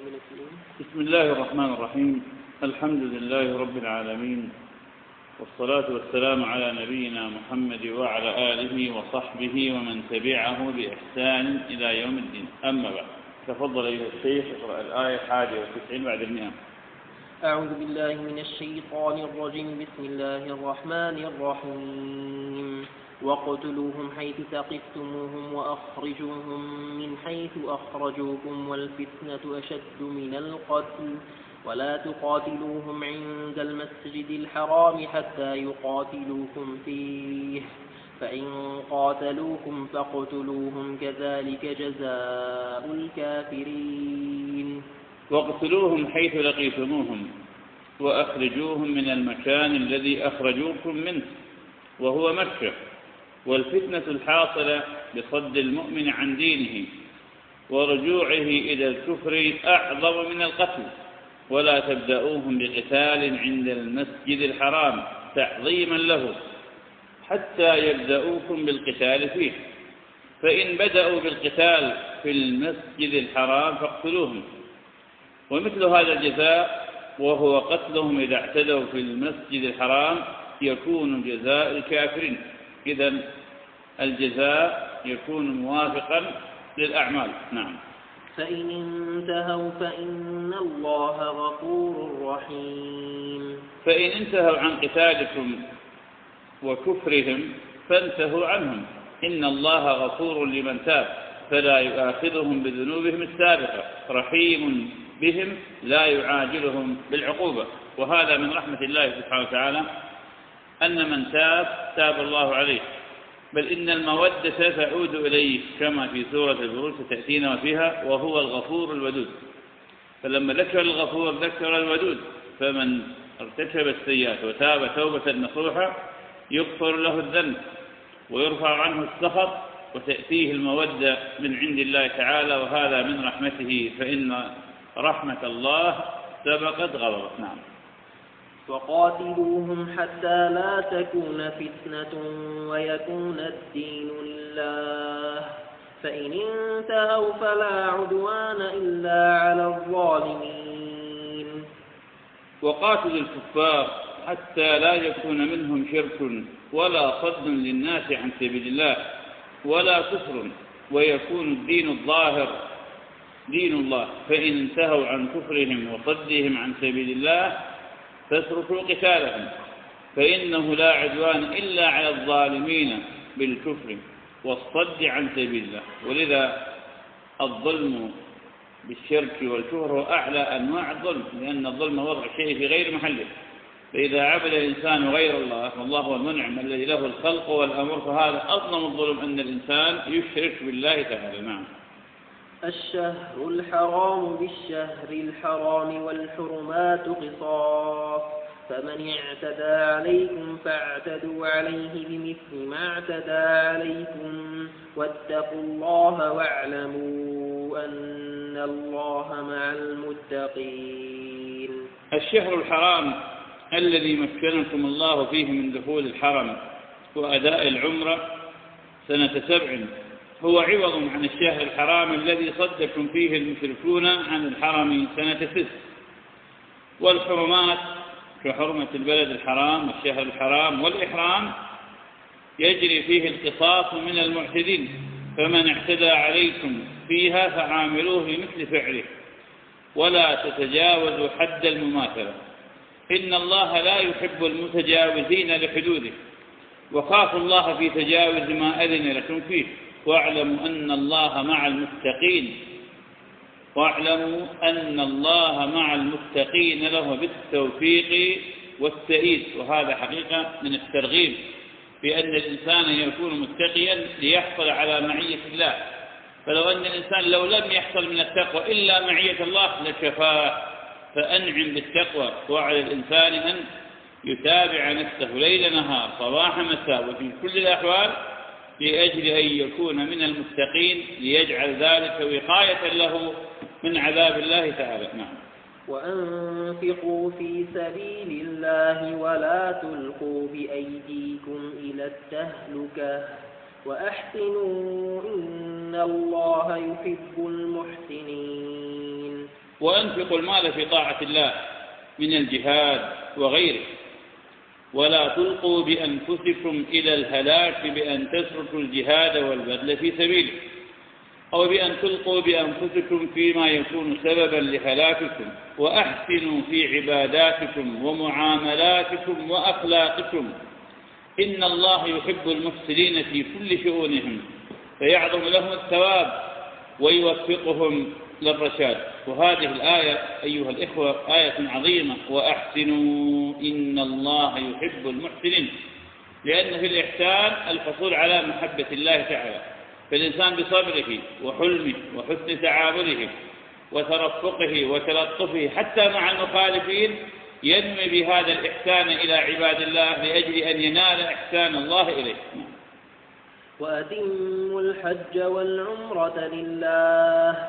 بسم الله الرحمن الرحيم. الحمد لله رب العالمين. والصلاة والسلام على نبينا محمد وعلى آله وصحبه ومن تبعه بإحسان إلى يوم الدين. أما بعد تفضل أيها الشيخ اقرأ الآية الحادية والتسعين بعد المئة. أعوذ بالله من الشيطان الرجيم. بسم الله الرحمن الرحيم. واقتلوهم حيث ثقفتموهم وأخرجوهم من حيث أخرجوكم والفتنة أشد من القتل. ولا تقاتلوهم عند المسجد الحرام حتى يقاتلوكم فيه. فإن قاتلوكم فاقتلوهم كذلك جزاء الكافرين. واقتلوهم حيث لقيتموهم وأخرجوهم من المكان الذي أخرجوكم منه وهو مكة. والفتنة الحاصلة بصد المؤمن عن دينه ورجوعه إلى الكفر أعظم من القتل. ولا تبدأوهم بقتال عند المسجد الحرام تعظيما له حتى يبدأوكم بالقتال فيه. فإن بدأوا بالقتال في المسجد الحرام فاقتلوهم. ومثل هذا الجزاء وهو قتلهم إذا اعتدوا في المسجد الحرام يكون جزاء الكافرين. إذا الجزاء يكون موافقا للأعمال. نعم. فإن انتهوا فإن الله غفور رحيم. فإن انتهوا عن قتالكم وكفرهم فانتهوا عنهم. إن الله غفور لمن تاب فلا يؤاخذهم بذنوبهم السابقة. رحيم بهم لا يعاجلهم بالعقوبة. وهذا من رحمة الله سبحانه وتعالى أن من تاب تاب الله عليه. بل إن المودة تعود إليه كما في سورة البروج ستأتينا وفيها وهو الغفور الودود. فلما ذكر الغفور ذكر الودود. فمن ارتكب السيئات وتاب توبة نصوحة يغفر له الذنب ويرفع عنه السخط وتأتيه المودة من عند الله تعالى وهذا من رحمته فإن رحمة الله سبقت غضبه نعم. وقاتلوهم حتى لا تكون فتنة ويكون الدين لله. فإن انتهوا فلا عدوان إلا على الظالمين. وقاتل الكفار حتى لا يكون منهم شرك ولا صد للناس عن سبيل الله ولا كفر ويكون الدين الظاهر. دين الله. فإن انتهوا عن كفرهم وصدهم عن سبيل الله فاتركوا قتالهم. فإنه لا عدوان إلا على الظالمين بالكفر والصد عن سبيل الله. ولذا الظلم بالشرك والكفر هو أعلى أنواع الظلم لأن الظلم وضع شيء في غير محله. فإذا عبد الإنسان غير الله والله هو المنعم الذي له الخلق والأمر فهذا أظلم الظلم أن الإنسان يشرك بالله تعالى. نعم. الشهر الحرام بالشهر الحرام والحرمات قصاص. فمن اعتدى عليكم فاعتدوا عليه بمثل ما اعتدى عليكم واتقوا الله واعلموا أن الله مع المتقين. الشهر الحرام الذي مكنكم الله فيه من دخول الحرم وأداء العمرة سنة سبع هو عوض عن الشهر الحرام الذي صدكم فيه المشركون عن الحرم سنة ست. والحرمات كحرمة البلد الحرام والشهر الحرام والإحرام يجري فيه القصاص من المعتدين فمن اعتدى عليكم فيها فعاملوه بمثل فعله ولا تتجاوزوا حد المماثلة. إن الله لا يحب المتجاوزين لحدوده وخافوا الله في تجاوز ما أذن لكم فيه. واعلموا أن الله مع المتقين. واعلموا أن الله مع المتقين له بالتوفيق والتأييد. وهذا حقيقة من الترغيب بأن الإنسان يكون متقيا ليحصل على معية الله. فلو أن الإنسان لو لم يحصل من التقوى إلا معية الله لكفاه فأنعم بالتقوى. وعلى الإنسان أن يتابع نفسه ليل نهار صباح مساء وفي كل الأحوال لأجل أن يكون من المتقين ليجعل ذلك وقاية له من عذاب الله تعالى. نعم. وأنفقوا في سبيل الله ولا تلقوا بأيديكم إلى التهلكة. وأحسنوا إن الله يحب المحسنين. وأنفقوا المال في طاعة الله من الجهاد وغيره. ولا تلقوا بأنفسكم إلى الهلاك بأن تتركوا الجهاد والبذل في سبيله. أو بأن تلقوا بأنفسكم فيما يكون سببا لهلاككم وأحسنوا في عباداتكم ومعاملاتكم وأخلاقكم. إن الله يحب المحسنين في كل شؤونهم فيعظم لهم الثواب ويوفقهم للرشاد. وهذه الآية أيها الإخوة آية عظيمة. وأحسنوا إن الله يحب المحسنين. لأن في الإحسان الحصول على محبة الله تعالى. فالإنسان بصبره وحلمه وحسن تعامله وترفقه وتلطفه حتى مع المخالفين ينمي بهذا الإحسان إلى عباد الله لأجل أن ينال إحسان الله إليه. وأتموا الحج والعمرة لله.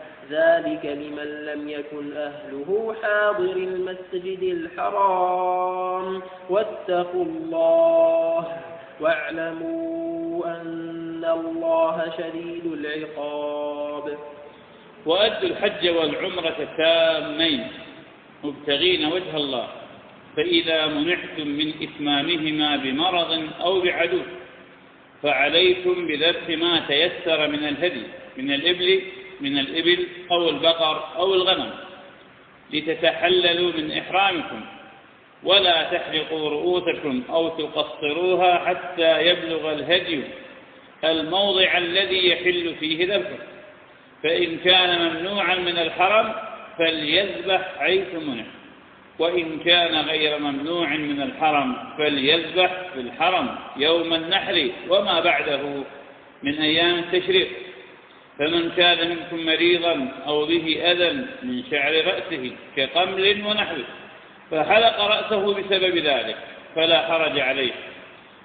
ذلك لمن لم يكن أهله حاضر المسجد الحرام. واتقوا الله واعلموا أن الله شديد العقاب. وأدوا الحج والعمرة تامين مبتغين وجه الله. فإذا منعتم من إتمامهما بمرض أو بعدو فعليكم بذبح ما تيسر من الهدي من الإبل من الإبل أو البقر أو الغنم لتتحللوا من إحرامكم ولا تحلقوا رؤوسكم أو تقصروها حتى يبلغ الهدي الموضع الذي يحل فيه ذبحه فإن كان ممنوعا من الحرم فليذبح حيث منع وإن كان غير ممنوع من الحرم فليذبح في الحرم يوم النحر وما بعده من أيام التشريق. فمن كان منكم مريضا أو به أذى من شعر رأسه كقمل ونحوه فحلق رأسه بسبب ذلك فلا حرج عليه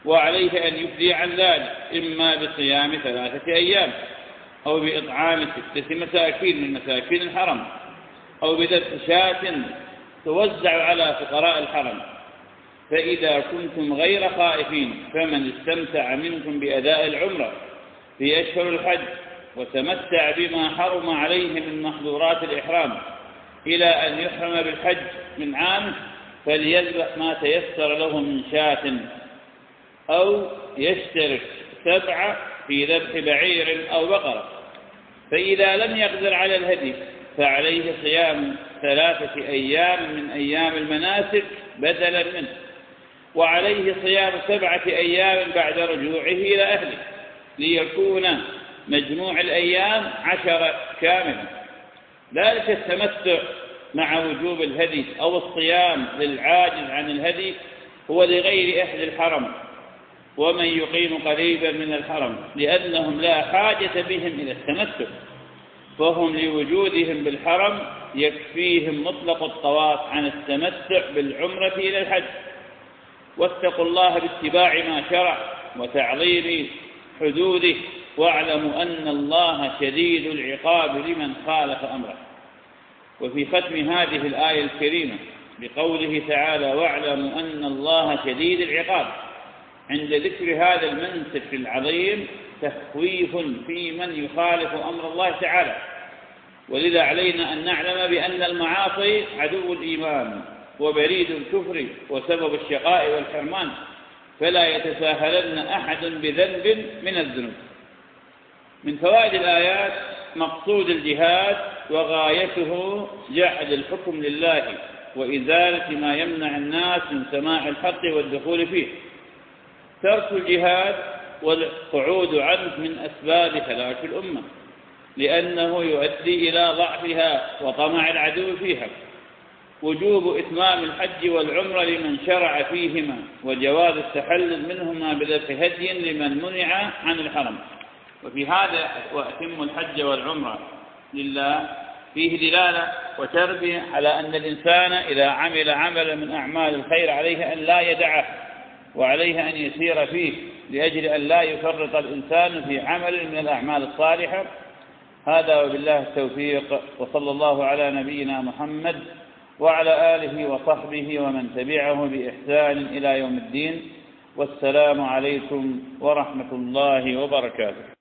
وعليه أن يفدي عن ذلك إما بصيام ثلاثة أيام أو بإطعام ستة مساكين من مساكين الحرم أو بذبح شاة توزع على فقراء الحرم. فإذا كنتم غير خائفين فمن استمتع منكم بأداء العمرة في أشهر الحج وتمتع بما حرم عليه من محظورات الإحرام إلى أن يحرم بالحج من عام فليذبح ما تيسر له من شاة أو يشترك سبعة في ذبح بعير أو بقرة. فإذا لم يقدر على الهدي فعليه صيام ثلاثة أيام من أيام المناسك بدلا منه وعليه صيام سبعة أيام بعد رجوعه إلى أهله ليكون مجموع الأيام عشرة كاملة ذلك التمتع مع وجوب الهدي أو الصيام للعاجز عن الهدي هو لغير أهل الحرم ومن يقيم قريبا من الحرم لأنهم لا حاجة بهم إلى التمتع فهم لوجودهم بالحرم يكفيهم مطلق الطواف عن التمتع بالعمرة إلى الحج. واتقوا الله باتباع ما شرع وتعظيم حدوده. واعلموا أن الله شديد العقاب لمن خالف أمره. وفي ختم هذه الآية الكريمة بقوله تعالى واعلموا أن الله شديد العقاب. عند ذكر هذا المنسك العظيم تخويف في من يخالف أمر الله تعالى. ولذا علينا أن نعلم بأن المعاصي عدو الإيمان وبريد الكفر وسبب الشقاء والحرمان. فلا يتساهلن أحد بذنب من الذنوب. من فوائد الآيات مقصود الجهاد وغايته جعل الحكم لله وإزالة ما يمنع الناس من سماع الحق والدخول فيه. ترك الجهاد والقعود عنه من أسباب هلاك الأمة لأنه يؤدي إلى ضعفها وطمع العدو فيها. وجوب إتمام الحج والعمرة لمن شرع فيهما وجواز التحلل منهما بذبح هدي لمن منع عن الحرم. وفي هذا وأتم الحج والعمرة لله. فيه دلالة وتربية على أن الإنسان إذا عمل عملا من أعمال الخير عليه أن لا يدعه وعليه أن يسير فيه لأجل أن لا يفرط الإنسان في عمل من الأعمال الصالحة. هذا وبالله التوفيق وصلى الله على نبينا محمد وعلى آله وصحبه ومن تبعه بإحسان إلى يوم الدين. والسلام عليكم ورحمة الله وبركاته.